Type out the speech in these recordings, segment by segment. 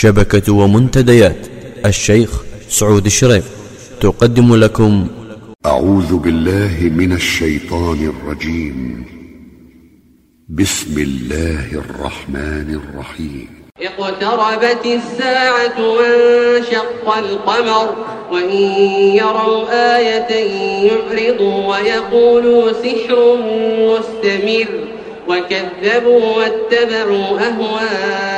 شبكة ومنتديات. الشيخ سعود الشريف. تقدم لكم. أعوذ بالله من الشيطان الرجيم. بسم الله الرحمن الرحيم. اقتربت الساعة وانشق القمر وإن يروا آية يعرضوا ويقولوا سحر مستمر. وكذبوا واتبعوا أهواءهم.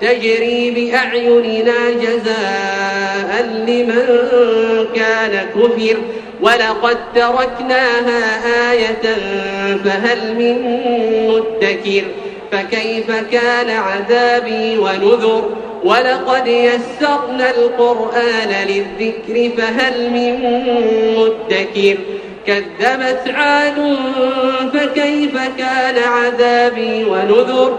تجري بأعيننا جزاء لمن كان كفر. ولقد تركناها آية فهل من مدكر؟ فكيف كان عذابي ونذر؟ ولقد يسرنا القرآن للذكر فهل من مدكر؟ كذبت عاد فكيف كان عذابي ونذر؟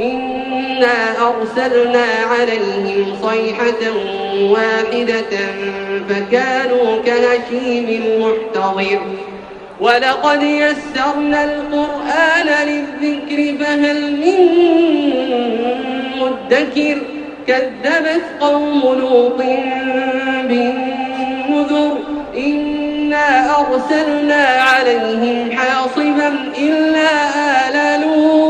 إنا أرسلنا عليهم صيحة واحدة فكانوا كهشيم المحتضر. ولقد يسرنا القرآن للذكر فهل من مدكر؟ كذبت قوم لوط بالنذر. إنا أرسلنا عليهم حاصبا إلا آل لوط.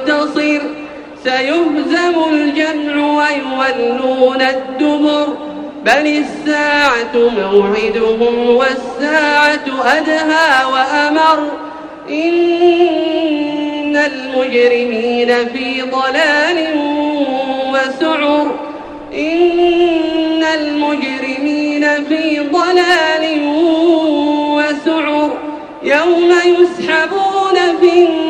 منتصر سيهزم الجمع ويولون الدبر بل الساعة موعدهم والساعة أدهى وأمر إن المجرمين في ضلال وسعر إن المجرمين في ضلال وسعر يوم يسحبون في النار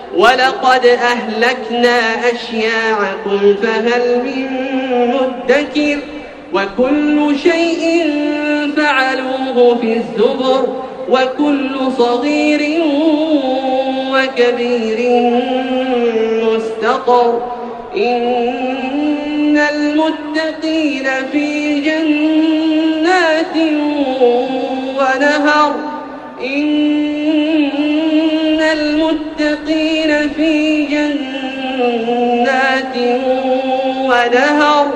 ولقد أهلكنا أشياعكم فهل من مدكر وكل شيء فعلوه في الزبر وكل صغير وكبير مستقر إن المتقين في جنات ونهر إن جنات ونهر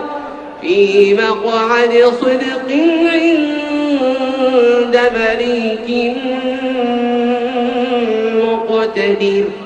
في مقعد صدق عند مليك مقتدر.